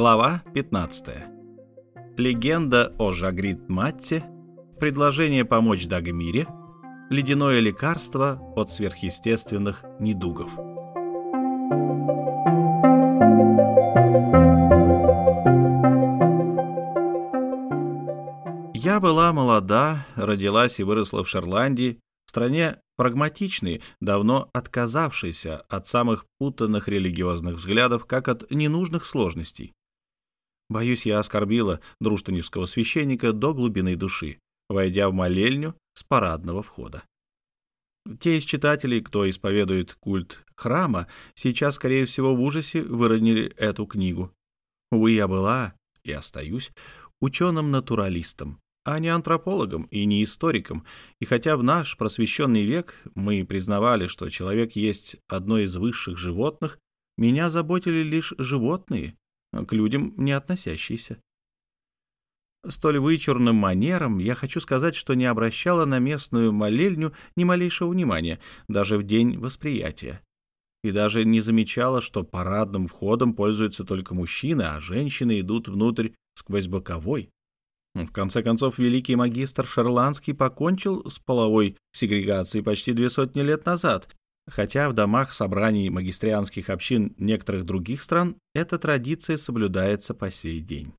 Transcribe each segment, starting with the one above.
Глава 15. Легенда о Жагрид Матте, предложение помочь Дагмире, ледяное лекарство от сверхъестественных недугов. Я была молода, родилась и выросла в Шотландии, в стране прагматичный, давно отказавшийся от самых путанных религиозных взглядов, как от ненужных сложностей. Боюсь, я оскорбила друштаневского священника до глубины души, войдя в молельню с парадного входа. Те из читателей, кто исповедует культ храма, сейчас, скорее всего, в ужасе выронили эту книгу. Увы, я была и остаюсь ученым-натуралистом, а не антропологом и не историком. И хотя в наш просвещенный век мы признавали, что человек есть одно из высших животных, меня заботили лишь животные, к людям не относящиеся. Столь вычурным манером я хочу сказать, что не обращала на местную молельню ни малейшего внимания, даже в день восприятия. И даже не замечала, что парадным входом пользуются только мужчины, а женщины идут внутрь сквозь боковой. В конце концов, великий магистр Шарландский покончил с половой сегрегацией почти две сотни лет назад, хотя в домах собраний магистрианских общин некоторых других стран эта традиция соблюдается по сей день.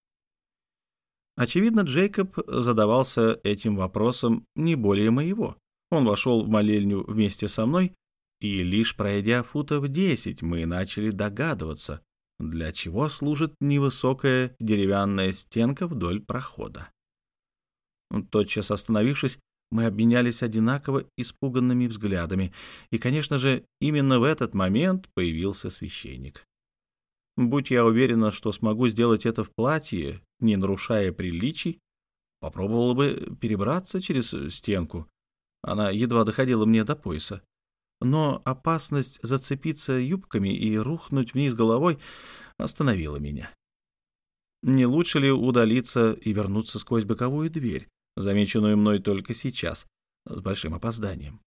Очевидно, Джейкоб задавался этим вопросом не более моего. Он вошел в молельню вместе со мной, и лишь пройдя футов десять, мы начали догадываться, для чего служит невысокая деревянная стенка вдоль прохода. Тотчас остановившись, мы обменялись одинаково испуганными взглядами, и, конечно же, именно в этот момент появился священник. Будь я уверена, что смогу сделать это в платье, не нарушая приличий, попробовала бы перебраться через стенку. Она едва доходила мне до пояса. Но опасность зацепиться юбками и рухнуть вниз головой остановила меня. Не лучше ли удалиться и вернуться сквозь боковую дверь, замеченную мной только сейчас, с большим опозданием?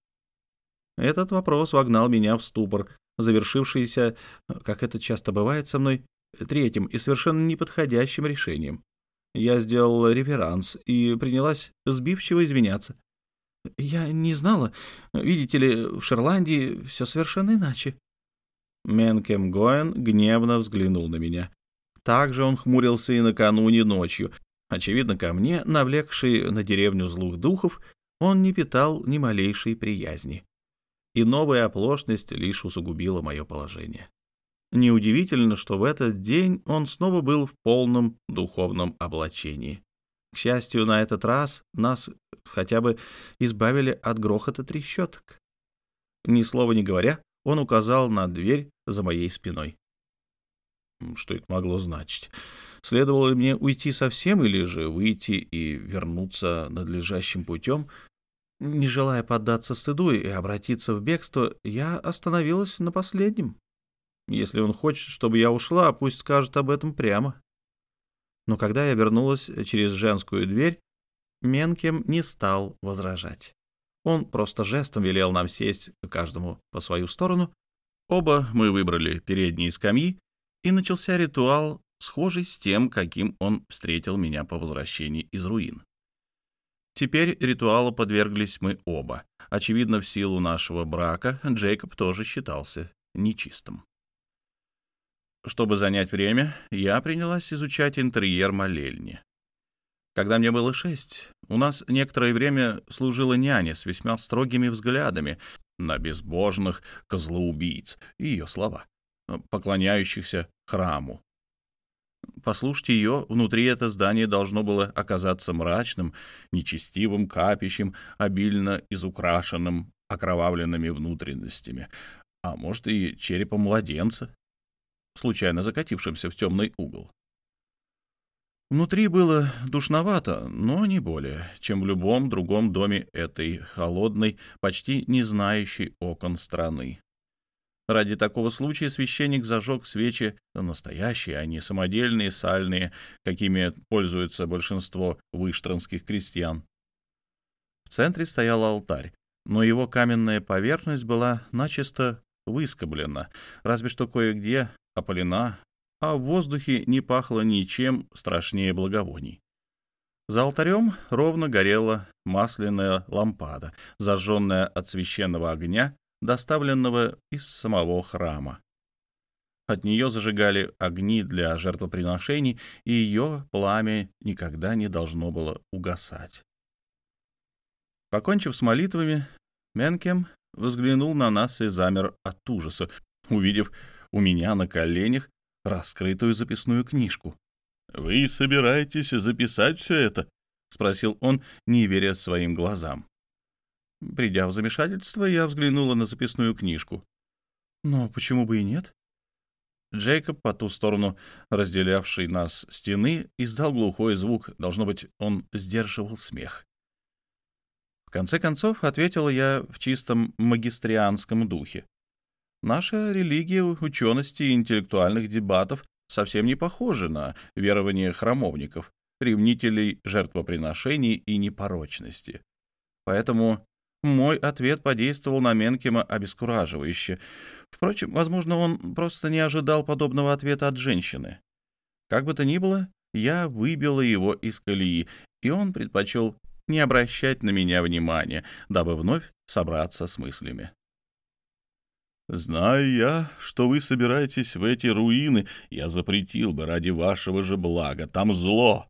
Этот вопрос вогнал меня в ступор, завершившийся, как это часто бывает со мной, третьим и совершенно неподходящим решением. Я сделала реверанс и принялась сбивчиво извиняться. «Я не знала. Видите ли, в Шотландии все совершенно иначе». Менкем Гоэн гневно взглянул на меня. Также он хмурился и накануне ночью. Очевидно, ко мне, навлекший на деревню злых духов, он не питал ни малейшей приязни и новая оплошность лишь усугубила мое положение. Неудивительно, что в этот день он снова был в полном духовном облачении. К счастью, на этот раз нас хотя бы избавили от грохота трещоток. Ни слова не говоря, он указал на дверь за моей спиной. Что это могло значить? Следовало ли мне уйти совсем или же выйти и вернуться надлежащим путем, не желая поддаться стыду и обратиться в бегство, я остановилась на последнем. Если он хочет, чтобы я ушла, пусть скажет об этом прямо. Но когда я вернулась через женскую дверь, Менкем не стал возражать. Он просто жестом велел нам сесть каждому по свою сторону. Оба мы выбрали передние скамьи, и начался ритуал, схожий с тем, каким он встретил меня по возвращении из руин. Теперь ритуалу подверглись мы оба. Очевидно, в силу нашего брака Джейкоб тоже считался нечистым. Чтобы занять время, я принялась изучать интерьер молельни. Когда мне было шесть, у нас некоторое время служила няня с весьма строгими взглядами на безбожных козлоубийц, ее слова, поклоняющихся храму, Послушайте ее, внутри это здание должно было оказаться мрачным, нечестивым капищем, обильно изукрашенным окровавленными внутренностями, а может и черепом младенца, случайно закатившимся в темный угол. Внутри было душновато, но не более, чем в любом другом доме этой холодной, почти не знающей окон страны. Ради такого случая священник зажег свечи настоящие, а не самодельные, сальные, какими пользуется большинство выштранских крестьян. В центре стоял алтарь, но его каменная поверхность была начисто выскоблена, разве что кое-где опалена а в воздухе не пахло ничем страшнее благовоний. За алтарем ровно горела масляная лампада, зажженная от священного огня, доставленного из самого храма. От нее зажигали огни для жертвоприношений, и ее пламя никогда не должно было угасать. Покончив с молитвами, Менкем взглянул на нас и замер от ужаса, увидев у меня на коленях раскрытую записную книжку. «Вы собираетесь записать все это?» — спросил он, не веря своим глазам. Придя в замешательство, я взглянула на записную книжку. «Но почему бы и нет?» Джейкоб, по ту сторону разделявшей нас стены, издал глухой звук. Должно быть, он сдерживал смех. В конце концов, ответила я в чистом магистрианском духе. Наша религия учености и интеллектуальных дебатов совсем не похожа на верование храмовников, ревнителей жертвоприношений и непорочности. Поэтому мой ответ подействовал на Менкема обескураживающе. Впрочем, возможно, он просто не ожидал подобного ответа от женщины. Как бы то ни было, я выбила его из колеи, и он предпочел не обращать на меня внимания, дабы вновь собраться с мыслями. «Знаю я, что вы собираетесь в эти руины, я запретил бы ради вашего же блага. Там зло».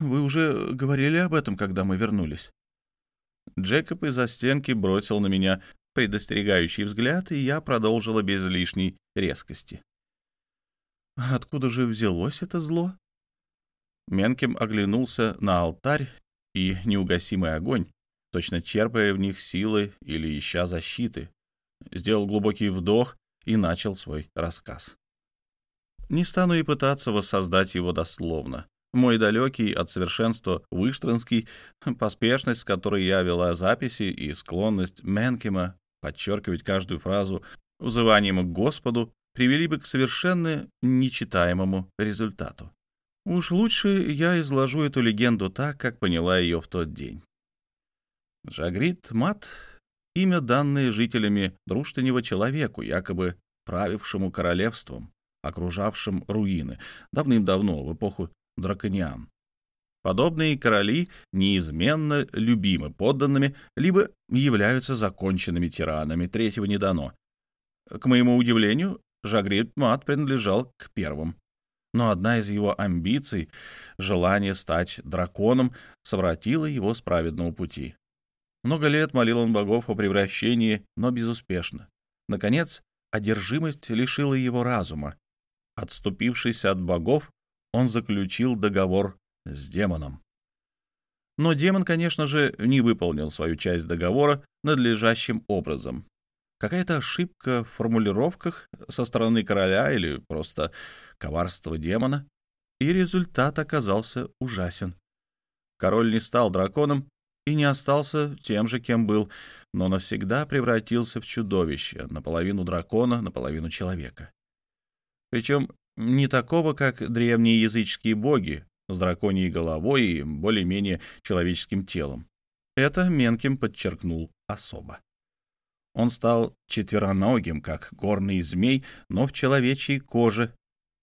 «Вы уже говорили об этом, когда мы вернулись». Джекоб из-за стенки бросил на меня предостерегающий взгляд, и я продолжила без лишней резкости. «Откуда же взялось это зло?» Менкем оглянулся на алтарь и неугасимый огонь, точно черпая в них силы или ища защиты. Сделал глубокий вдох и начал свой рассказ. Не стану и пытаться воссоздать его дословно. Мой далекий от совершенства Выштранский, поспешность, с которой я вела записи, и склонность Менкема подчеркивать каждую фразу взыванием к Господу привели бы к совершенно нечитаемому результату. Уж лучше я изложу эту легенду так, как поняла ее в тот день. Жагрит Мат — имя, данное жителями Друштанева человеку, якобы правившему королевством, окружавшим руины, давным-давно, в эпоху дракониан. Подобные короли неизменно любимы подданными, либо являются законченными тиранами, третьего не дано. К моему удивлению, Жагрид Мат принадлежал к первым. Но одна из его амбиций, желание стать драконом, совратила его с праведного пути. Много лет молил он богов о превращении, но безуспешно. Наконец, одержимость лишила его разума. Отступившись от богов, он заключил договор с демоном. Но демон, конечно же, не выполнил свою часть договора надлежащим образом. Какая-то ошибка в формулировках со стороны короля или просто коварство демона, и результат оказался ужасен. Король не стал драконом и не остался тем же, кем был, но навсегда превратился в чудовище, наполовину дракона, наполовину человека. Причем не такого, как древние языческие боги с драконьей головой и более-менее человеческим телом. Это Менкем подчеркнул особо. Он стал четвероногим, как горный змей, но в человечьей коже,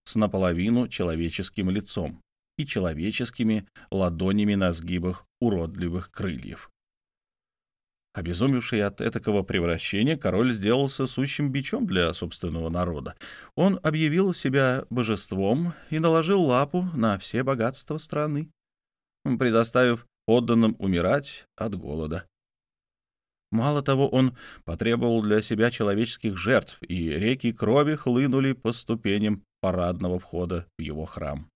с наполовину человеческим лицом и человеческими ладонями на сгибах уродливых крыльев. Обезумевший от этакого превращения, король сделался сущим бичом для собственного народа. Он объявил себя божеством и наложил лапу на все богатства страны, предоставив подданным умирать от голода. Мало того, он потребовал для себя человеческих жертв, и реки крови хлынули по ступеням парадного входа в его храм.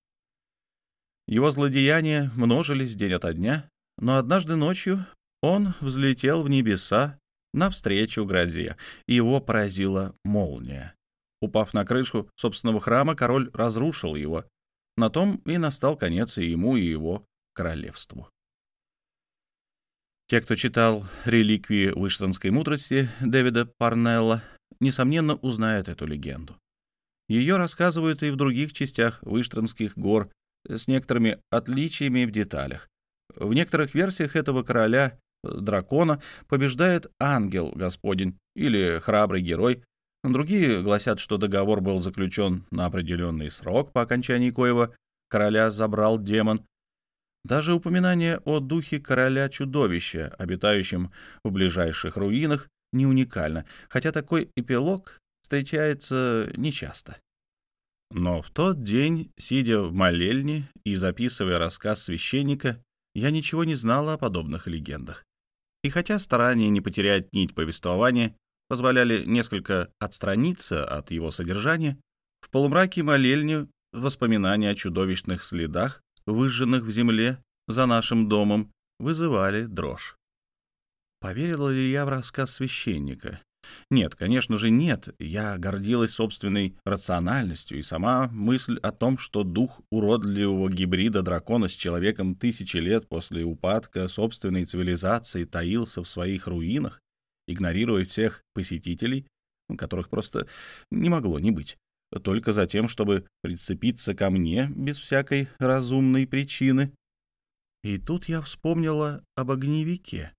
Его злодеяния множились день ото дня, но однажды ночью он взлетел в небеса навстречу грозе, и его поразила молния. Упав на крышу собственного храма, король разрушил его. На том и настал конец и ему, и его королевству. Те, кто читал «Реликвии Выштонской мудрости» Дэвида Парнелла, несомненно узнают эту легенду. Ее рассказывают и в других частях Выштонских гор с некоторыми отличиями в деталях. В некоторых версиях этого короля дракона побеждает ангел Господень или храбрый герой, Другие гласят, что договор был заключен на определенный срок, по окончании коего короля забрал демон. Даже упоминание о духе короля-чудовища, обитающем в ближайших руинах, не уникально, хотя такой эпилог встречается нечасто. Но в тот день, сидя в молельне и записывая рассказ священника, я ничего не знала о подобных легендах. И хотя старания не потерять нить повествования позволяли несколько отстраниться от его содержания, в полумраке молельни воспоминания о чудовищных следах, выжженных в земле за нашим домом, вызывали дрожь. Поверила ли я в рассказ священника? Нет, конечно же, нет. Я гордилась собственной рациональностью, и сама мысль о том, что дух уродливого гибрида дракона с человеком тысячи лет после упадка собственной цивилизации таился в своих руинах, игнорируя всех посетителей, которых просто не могло не быть, только за тем, чтобы прицепиться ко мне без всякой разумной причины. И тут я вспомнила об огневике.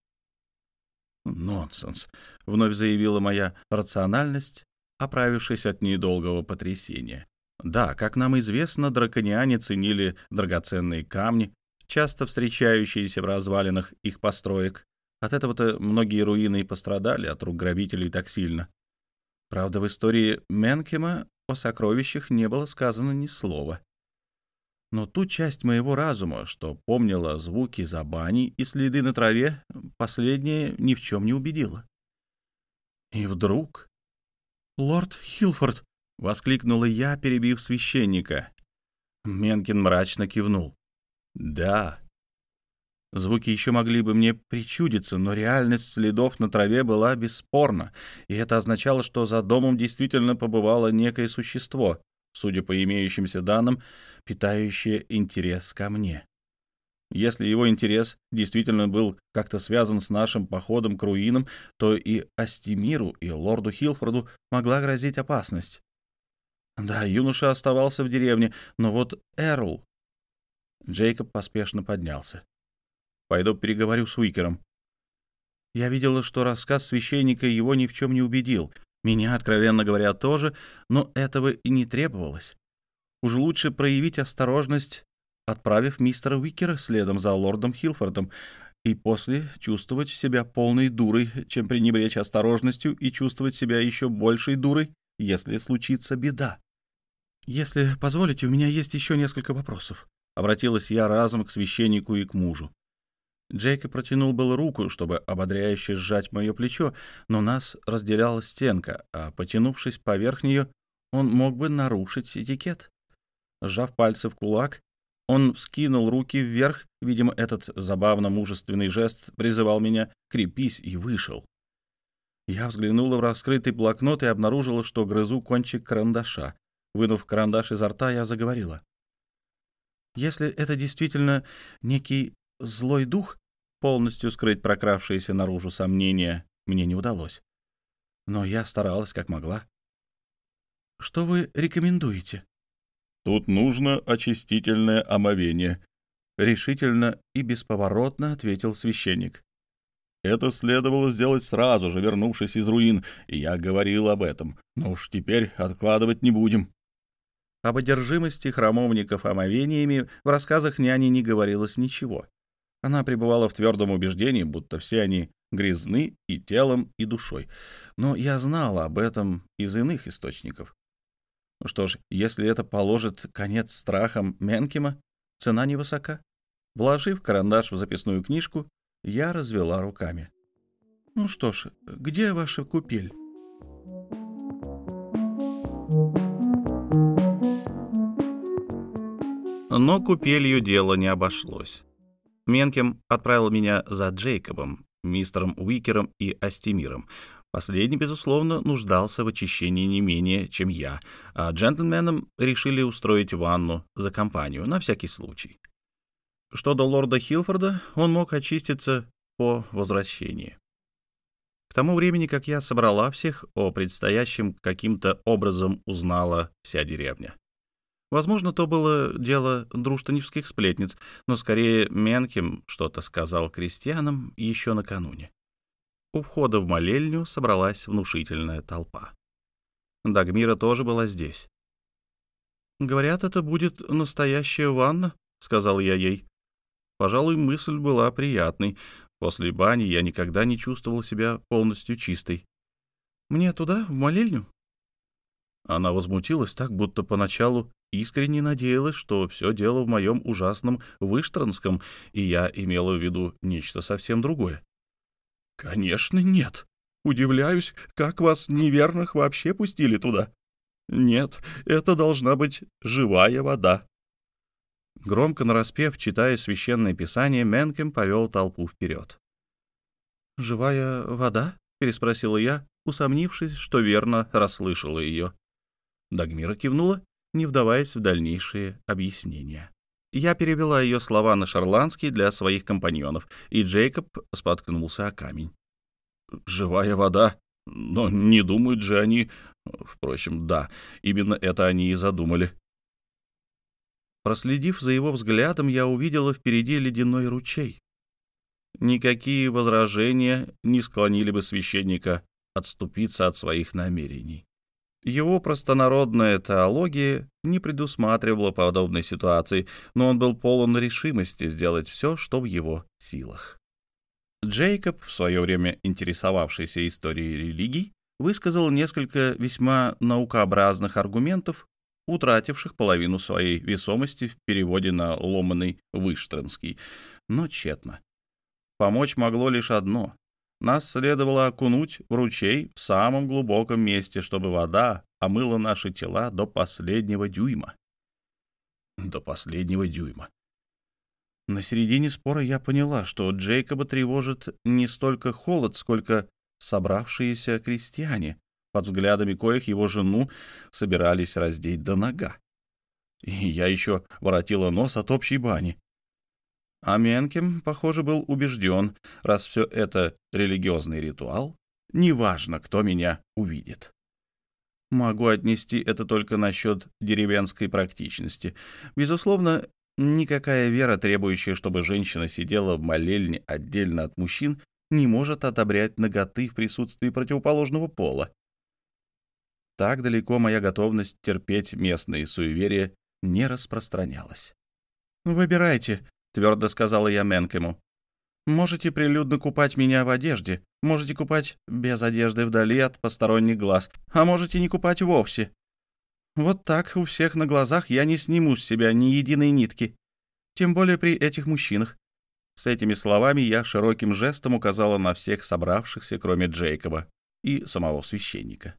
«Нонсенс», — вновь заявила моя рациональность, оправившись от недолгого потрясения. Да, как нам известно, дракониане ценили драгоценные камни, часто встречающиеся в развалинах их построек. От этого-то многие руины и пострадали от рук грабителей так сильно. Правда, в истории Менкема о сокровищах не было сказано ни слова но ту часть моего разума, что помнила звуки за баней и следы на траве, последнее ни в чем не убедила. И вдруг... «Лорд Хилфорд!» — воскликнула я, перебив священника. Менкин мрачно кивнул. «Да». Звуки еще могли бы мне причудиться, но реальность следов на траве была бесспорна, и это означало, что за домом действительно побывало некое существо, судя по имеющимся данным, питающее интерес ко мне. Если его интерес действительно был как-то связан с нашим походом к руинам, то и Астемиру, и лорду Хилфорду могла грозить опасность. Да, юноша оставался в деревне, но вот Эрл... Джейкоб поспешно поднялся. «Пойду переговорю с Уикером». Я видела, что рассказ священника его ни в чем не убедил. Меня, откровенно говоря, тоже, но этого и не требовалось. Уж лучше проявить осторожность, отправив мистера Уикера следом за лордом Хилфордом, и после чувствовать себя полной дурой, чем пренебречь осторожностью и чувствовать себя еще большей дурой, если случится беда. «Если позволите, у меня есть еще несколько вопросов», — обратилась я разом к священнику и к мужу. Джейка протянул было руку, чтобы ободряюще сжать мое плечо, но нас разделяла стенка, а, потянувшись поверх нее, он мог бы нарушить этикет. Сжав пальцы в кулак, он вскинул руки вверх, видимо, этот забавно мужественный жест призывал меня «крепись» и вышел. Я взглянула в раскрытый блокнот и обнаружила, что грызу кончик карандаша. Вынув карандаш изо рта, я заговорила. «Если это действительно некий злой дух, полностью скрыть прокравшиеся наружу сомнения мне не удалось. Но я старалась как могла. «Что вы рекомендуете?» Тут нужно очистительное омовение, решительно и бесповоротно ответил священник. Это следовало сделать сразу же, вернувшись из руин, и я говорил об этом, но уж теперь откладывать не будем. Об одержимости храмовников омовениями в рассказах няни не говорилось ничего. Она пребывала в твердом убеждении, будто все они грязны и телом, и душой. Но я знала об этом из иных источников. Ну что ж, если это положит конец страхам Менкима, цена невысока. Вложив карандаш в записную книжку, я развела руками. «Ну что ж, где ваша купель?» Но купелью дело не обошлось. Менкем отправил меня за Джейкобом, мистером Уикером и Астемиром, Последний, безусловно, нуждался в очищении не менее, чем я, а джентльменам решили устроить ванну за компанию, на всякий случай. Что до лорда Хилфорда, он мог очиститься по возвращении. К тому времени, как я собрала всех, о предстоящем каким-то образом узнала вся деревня. Возможно, то было дело друштаневских сплетниц, но скорее Менкем что-то сказал крестьянам еще накануне. У входа в молельню собралась внушительная толпа. Дагмира тоже была здесь. «Говорят, это будет настоящая ванна», — сказал я ей. Пожалуй, мысль была приятной. После бани я никогда не чувствовал себя полностью чистой. «Мне туда, в молельню?» Она возмутилась так, будто поначалу искренне надеялась, что все дело в моем ужасном Выштранском, и я имела в виду нечто совсем другое. «Конечно, нет. Удивляюсь, как вас неверных вообще пустили туда. Нет, это должна быть живая вода». Громко нараспев, читая священное писание, Менкем повел толпу вперед. «Живая вода?» — переспросила я, усомнившись, что верно расслышала ее. Дагмира кивнула, не вдаваясь в дальнейшие объяснения. Я перевела ее слова на шарландский для своих компаньонов, и Джейкоб споткнулся о камень. «Живая вода? Но не думают же они...» Впрочем, да, именно это они и задумали. Проследив за его взглядом, я увидела впереди ледяной ручей. Никакие возражения не склонили бы священника отступиться от своих намерений. Его простонародная теология не предусматривала подобной ситуации, но он был полон решимости сделать все, что в его силах. Джейкоб, в свое время интересовавшийся историей религий, высказал несколько весьма наукообразных аргументов, утративших половину своей весомости в переводе на ломаный выштранский, но тщетно. Помочь могло лишь одно нас следовало окунуть в ручей в самом глубоком месте, чтобы вода омыла наши тела до последнего дюйма. До последнего дюйма. На середине спора я поняла, что Джейкоба тревожит не столько холод, сколько собравшиеся крестьяне, под взглядами коих его жену собирались раздеть до нога. И я еще воротила нос от общей бани. А Менкем, похоже, был убежден, раз все это религиозный ритуал, неважно, кто меня увидит. Могу отнести это только насчет деревенской практичности. Безусловно, никакая вера, требующая, чтобы женщина сидела в молельне отдельно от мужчин, не может одобрять наготы в присутствии противоположного пола. Так далеко моя готовность терпеть местные суеверия не распространялась. «Выбирайте», — твердо сказала я Менкему. «Можете прилюдно купать меня в одежде, можете купать без одежды вдали от посторонних глаз, а можете не купать вовсе. Вот так у всех на глазах я не сниму с себя ни единой нитки, тем более при этих мужчинах». С этими словами я широким жестом указала на всех собравшихся, кроме Джейкоба и самого священника.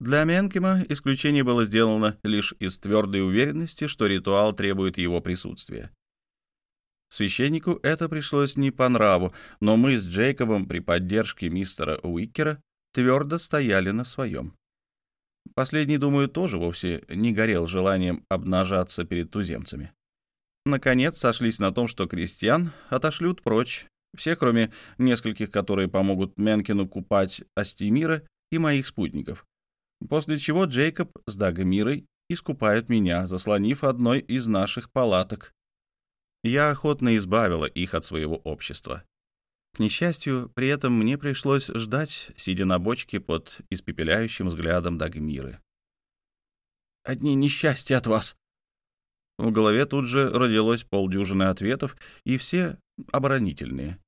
Для Менкема исключение было сделано лишь из твердой уверенности, что ритуал требует его присутствия. Священнику это пришлось не по нраву, но мы с Джейкобом при поддержке мистера Уикера твердо стояли на своем. Последний, думаю, тоже вовсе не горел желанием обнажаться перед туземцами. Наконец сошлись на том, что крестьян отошлют прочь, все, кроме нескольких, которые помогут Менкину купать Астемира и моих спутников. После чего Джейкоб с Дагомирой искупают меня, заслонив одной из наших палаток, я охотно избавила их от своего общества. К несчастью, при этом мне пришлось ждать, сидя на бочке под испепеляющим взглядом Дагмиры. «Одни несчастья от вас!» В голове тут же родилось полдюжины ответов, и все оборонительные.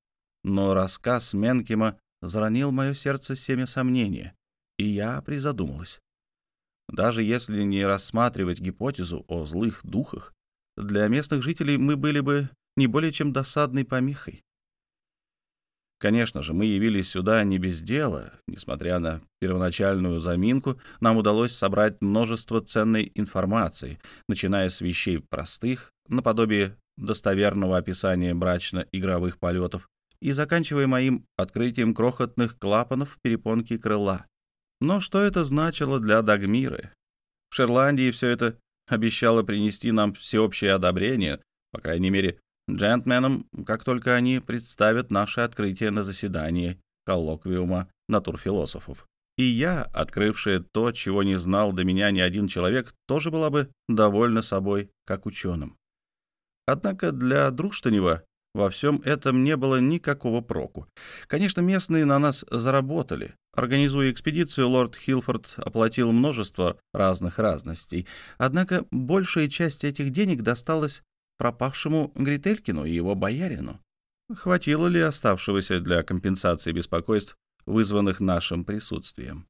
Но рассказ Менкима заронил мое сердце семя сомнения, и я призадумалась. Даже если не рассматривать гипотезу о злых духах, для местных жителей мы были бы не более чем досадной помехой. Конечно же, мы явились сюда не без дела. Несмотря на первоначальную заминку, нам удалось собрать множество ценной информации, начиная с вещей простых, наподобие достоверного описания брачно-игровых полетов, и заканчивая моим открытием крохотных клапанов перепонки крыла. Но что это значило для Дагмиры? В Шерландии все это обещала принести нам всеобщее одобрение, по крайней мере, джентльменам, как только они представят наше открытие на заседании коллоквиума натурфилософов. И я, открывшая то, чего не знал до меня ни один человек, тоже была бы довольна собой, как ученым. Однако для Друштанева во всем этом не было никакого проку. Конечно, местные на нас заработали, Организуя экспедицию, лорд Хилфорд оплатил множество разных разностей, однако большая часть этих денег досталась пропавшему Грителькину и его боярину. Хватило ли оставшегося для компенсации беспокойств, вызванных нашим присутствием?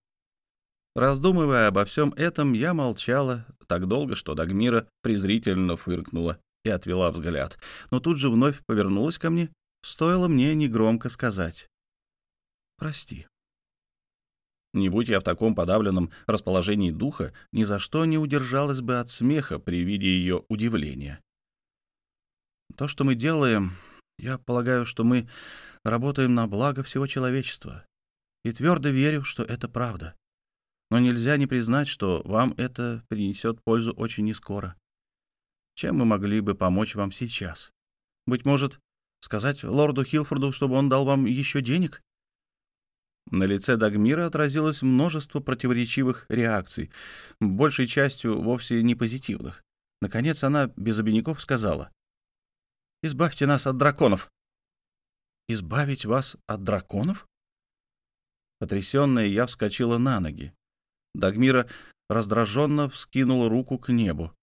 Раздумывая обо всем этом, я молчала так долго, что Дагмира презрительно фыркнула и отвела взгляд, но тут же вновь повернулась ко мне, стоило мне негромко сказать «Прости». Не будь я в таком подавленном расположении духа, ни за что не удержалась бы от смеха при виде ее удивления. То, что мы делаем, я полагаю, что мы работаем на благо всего человечества, и твердо верю, что это правда. Но нельзя не признать, что вам это принесет пользу очень нескоро. Чем мы могли бы помочь вам сейчас? Быть может, сказать лорду Хилфорду, чтобы он дал вам еще денег? На лице Дагмира отразилось множество противоречивых реакций, большей частью вовсе не позитивных. Наконец она без обиняков сказала. «Избавьте нас от драконов». «Избавить вас от драконов?» Потрясенная, я вскочила на ноги. Дагмира раздраженно вскинула руку к небу.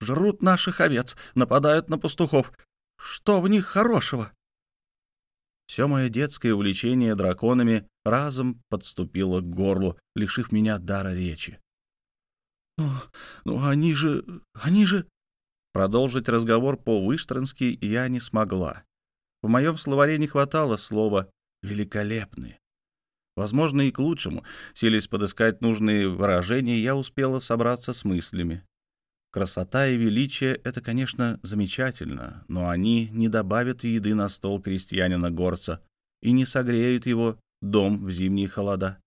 «Жрут наших овец, нападают на пастухов. Что в них хорошего?» Все мое детское увлечение драконами разом подступило к горлу, лишив меня дара речи. «Ну, ну они же... они же...» Продолжить разговор по-выштрански я не смогла. В моем словаре не хватало слова «великолепные». Возможно, и к лучшему. Силясь подыскать нужные выражения, я успела собраться с мыслями. Красота и величие — это, конечно, замечательно, но они не добавят еды на стол крестьянина-горца и не согреют его дом в зимние холода.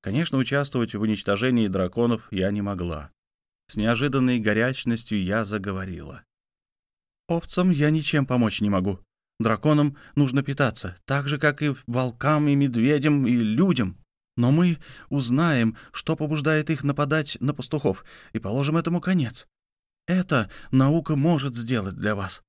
Конечно, участвовать в уничтожении драконов я не могла. С неожиданной горячностью я заговорила. «Овцам я ничем помочь не могу. Драконам нужно питаться, так же, как и волкам, и медведям, и людям. Но мы узнаем, что побуждает их нападать на пастухов, и положим этому конец. Это наука может сделать для вас.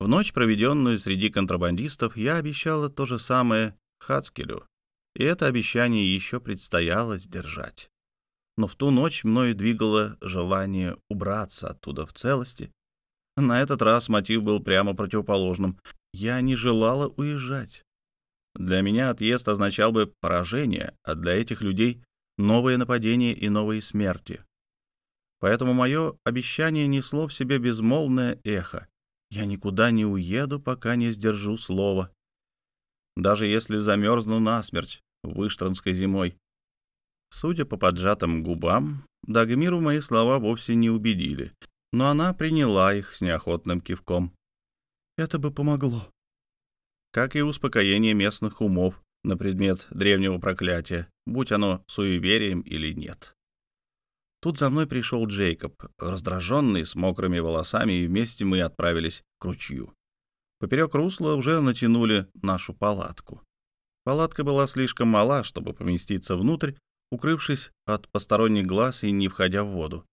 В ночь, проведенную среди контрабандистов, я обещала то же самое Хацкелю, и это обещание еще предстояло сдержать. Но в ту ночь мною двигало желание убраться оттуда в целости. На этот раз мотив был прямо противоположным. Я не желала уезжать. Для меня отъезд означал бы поражение, а для этих людей — новые нападения и новые смерти. Поэтому мое обещание несло в себе безмолвное эхо. Я никуда не уеду, пока не сдержу слова. Даже если замерзну насмерть выштранской зимой. Судя по поджатым губам, Дагмиру мои слова вовсе не убедили, но она приняла их с неохотным кивком. «Это бы помогло», как и успокоение местных умов на предмет древнего проклятия, будь оно суеверием или нет. Тут за мной пришел Джейкоб, раздраженный, с мокрыми волосами, и вместе мы отправились к ручью. Поперек русла уже натянули нашу палатку. Палатка была слишком мала, чтобы поместиться внутрь, укрывшись от посторонних глаз и не входя в воду.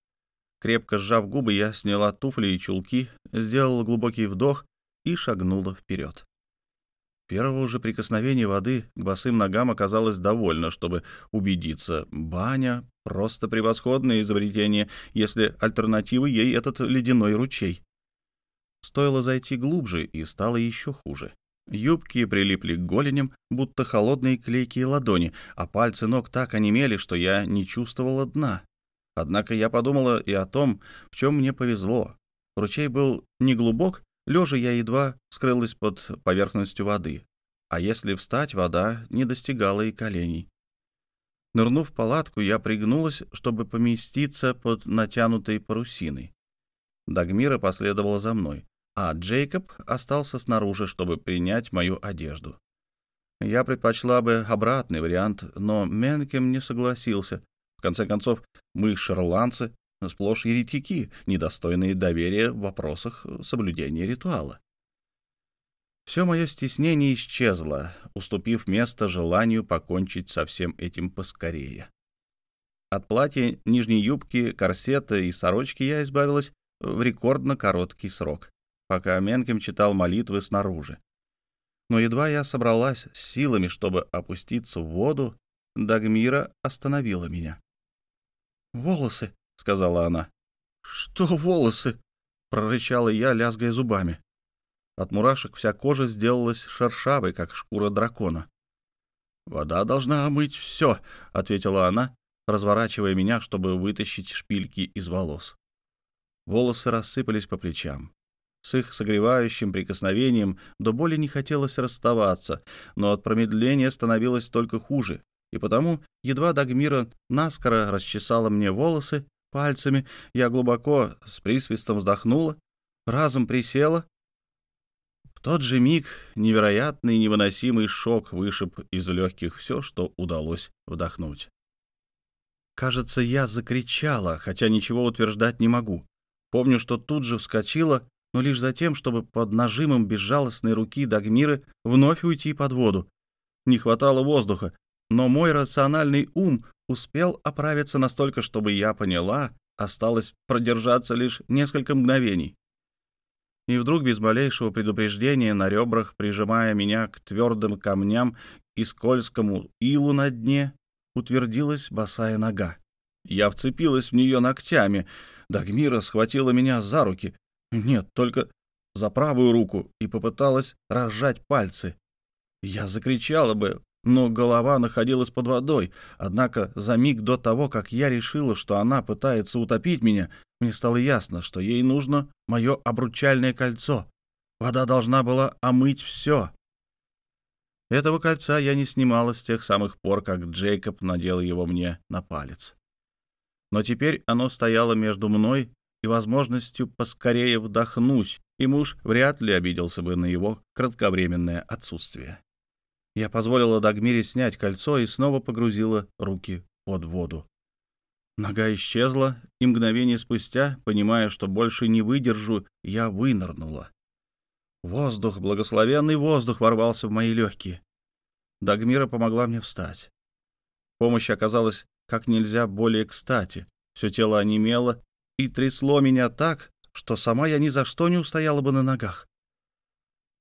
Крепко сжав губы, я сняла туфли и чулки, сделала глубокий вдох и шагнула вперед. Первого же прикосновения воды к босым ногам оказалось довольно, чтобы убедиться. Баня — просто превосходное изобретение, если альтернативой ей этот ледяной ручей. Стоило зайти глубже, и стало еще хуже. Юбки прилипли к голеням, будто холодные клейкие ладони, а пальцы ног так онемели, что я не чувствовала дна. Однако я подумала и о том, в чем мне повезло. Ручей был неглубок, Лежа я едва скрылась под поверхностью воды, а если встать, вода не достигала и коленей. Нырнув в палатку, я пригнулась, чтобы поместиться под натянутой парусиной. Дагмира последовала за мной, а Джейкоб остался снаружи, чтобы принять мою одежду. Я предпочла бы обратный вариант, но Менкем не согласился. В конце концов, мы шерландцы, сплошь еретики, недостойные доверия в вопросах соблюдения ритуала. Все мое стеснение исчезло, уступив место желанию покончить со всем этим поскорее. От платья, нижней юбки, корсета и сорочки я избавилась в рекордно короткий срок, пока Менкем читал молитвы снаружи. Но едва я собралась с силами, чтобы опуститься в воду, Дагмира остановила меня. «Волосы», — сказала она. «Что волосы?» — прорычала я, лязгая зубами. От мурашек вся кожа сделалась шершавой, как шкура дракона. «Вода должна омыть все», — ответила она, разворачивая меня, чтобы вытащить шпильки из волос. Волосы рассыпались по плечам. С их согревающим прикосновением до боли не хотелось расставаться, но от промедления становилось только хуже, и потому, едва Дагмира наскоро расчесала мне волосы пальцами, я глубоко с присвистом вздохнула, разом присела. В тот же миг невероятный невыносимый шок вышиб из легких все, что удалось вдохнуть. Кажется, я закричала, хотя ничего утверждать не могу. Помню, что тут же вскочила, но лишь за тем, чтобы под нажимом безжалостной руки Дагмиры вновь уйти под воду. Не хватало воздуха, но мой рациональный ум успел оправиться настолько, чтобы я поняла, осталось продержаться лишь несколько мгновений. И вдруг без малейшего предупреждения на ребрах, прижимая меня к твердым камням и скользкому илу на дне, утвердилась босая нога. Я вцепилась в нее ногтями. Дагмира схватила меня за руки. Нет, только за правую руку и попыталась разжать пальцы. Я закричала бы, но голова находилась под водой. Однако за миг до того, как я решила, что она пытается утопить меня, мне стало ясно, что ей нужно мое обручальное кольцо. Вода должна была омыть все. Этого кольца я не снимала с тех самых пор, как Джейкоб надел его мне на палец. Но теперь оно стояло между мной и возможностью поскорее вдохнуть, и муж вряд ли обиделся бы на его кратковременное отсутствие. Я позволила Дагмире снять кольцо и снова погрузила руки под воду. Нога исчезла, и мгновение спустя, понимая, что больше не выдержу, я вынырнула. Воздух, благословенный воздух ворвался в мои легкие. Дагмира помогла мне встать. Помощь оказалась как нельзя более кстати. Все тело онемело и трясло меня так, что сама я ни за что не устояла бы на ногах.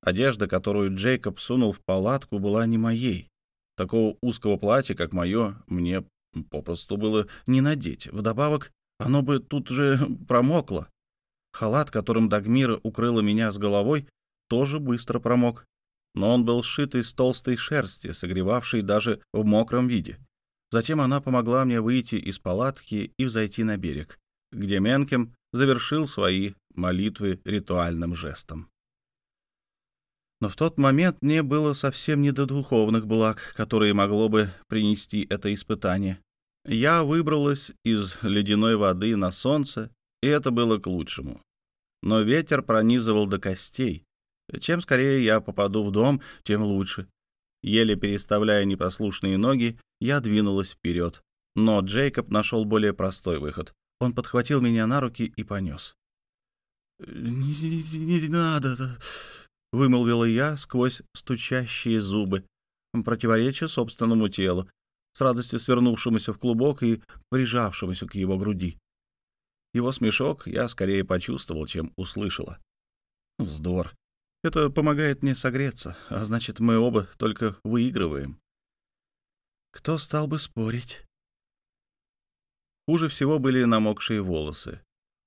Одежда, которую Джейкоб сунул в палатку, была не моей. Такого узкого платья, как мое, мне попросту было не надеть. Вдобавок, оно бы тут же промокло. Халат, которым Дагмира укрыла меня с головой, тоже быстро промок. Но он был сшит из толстой шерсти, согревавшей даже в мокром виде. Затем она помогла мне выйти из палатки и взойти на берег, где Менкем завершил свои молитвы ритуальным жестом. Но в тот момент мне было совсем не до духовных благ, которые могло бы принести это испытание. Я выбралась из ледяной воды на солнце, и это было к лучшему. Но ветер пронизывал до костей. Чем скорее я попаду в дом, тем лучше. Еле переставляя непослушные ноги, я двинулась вперед. Но Джейкоб нашел более простой выход. Он подхватил меня на руки и понес. «Не, не надо», — вымолвила я сквозь стучащие зубы, противоречия собственному телу, с радостью свернувшемуся в клубок и прижавшемуся к его груди. Его смешок я скорее почувствовал, чем услышала. Вздор. Это помогает мне согреться, а значит, мы оба только выигрываем. Кто стал бы спорить? Хуже всего были намокшие волосы,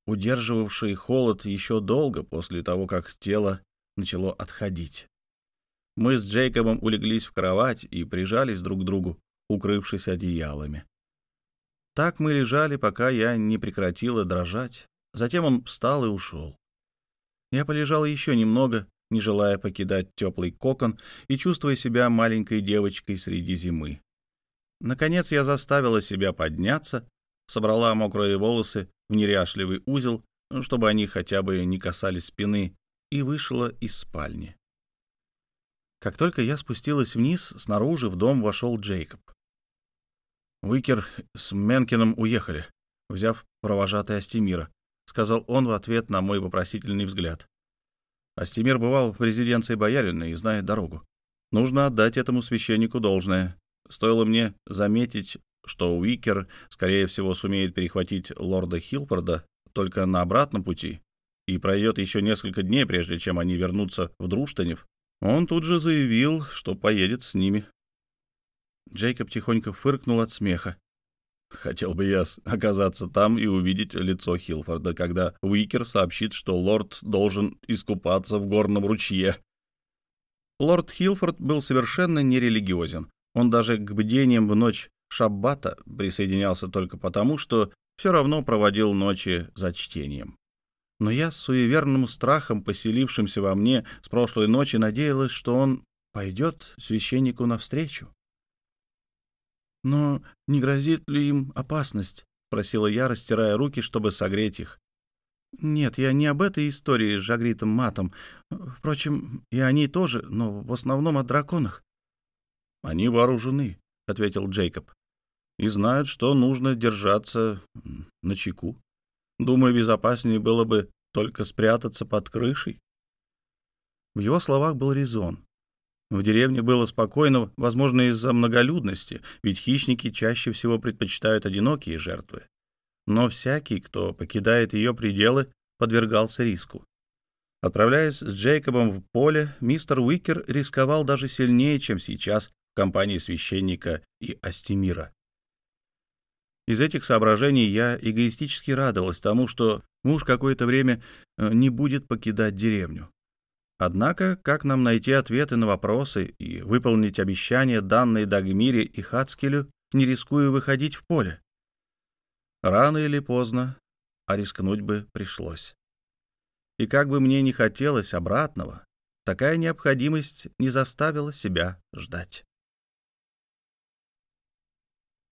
удерживавшие холод еще долго после того, как тело начало отходить. Мы с Джейкобом улеглись в кровать и прижались друг к другу, укрывшись одеялами. Так мы лежали, пока я не прекратила дрожать. Затем он встал и ушел. Я полежала еще немного, не желая покидать теплый кокон и чувствуя себя маленькой девочкой среди зимы. Наконец я заставила себя подняться, собрала мокрые волосы в неряшливый узел, чтобы они хотя бы не касались спины, и вышла из спальни. Как только я спустилась вниз, снаружи в дом вошел Джейкоб. «Уикер с Менкином уехали, взяв провожатый Астемира», — сказал он в ответ на мой вопросительный взгляд. Астемир бывал в резиденции боярина и знает дорогу. Нужно отдать этому священнику должное. Стоило мне заметить, что Уикер, скорее всего, сумеет перехватить лорда Хилфорда только на обратном пути, и пройдет еще несколько дней, прежде чем они вернутся в Друштанев, Он тут же заявил, что поедет с ними. Джейкоб тихонько фыркнул от смеха. Хотел бы я оказаться там и увидеть лицо Хилфорда, когда Уикер сообщит, что лорд должен искупаться в горном ручье. Лорд Хилфорд был совершенно нерелигиозен. Он даже к бдениям в ночь шаббата присоединялся только потому, что все равно проводил ночи за чтением. Но я с суеверным страхом, поселившимся во мне с прошлой ночи, надеялась, что он пойдет священнику навстречу. «Но не грозит ли им опасность?» — просила я, растирая руки, чтобы согреть их. «Нет, я не об этой истории с Жагритом Матом. Впрочем, и они тоже, но в основном о драконах». «Они вооружены», — ответил Джейкоб, — «и знают, что нужно держаться на чеку. Думаю, безопаснее было бы только спрятаться под крышей». В его словах был резон. В деревне было спокойно, возможно, из-за многолюдности, ведь хищники чаще всего предпочитают одинокие жертвы. Но всякий, кто покидает ее пределы, подвергался риску. Отправляясь с Джейкобом в поле, мистер Уикер рисковал даже сильнее, чем сейчас в компании священника и Астемира. Из этих соображений я эгоистически радовалась тому, что муж какое-то время э, не будет покидать деревню. Однако, как нам найти ответы на вопросы и выполнить обещания, данные Дагмире и Хацкелю, не рискуя выходить в поле? Рано или поздно, а рискнуть бы пришлось. И как бы мне ни хотелось обратного, такая необходимость не заставила себя ждать.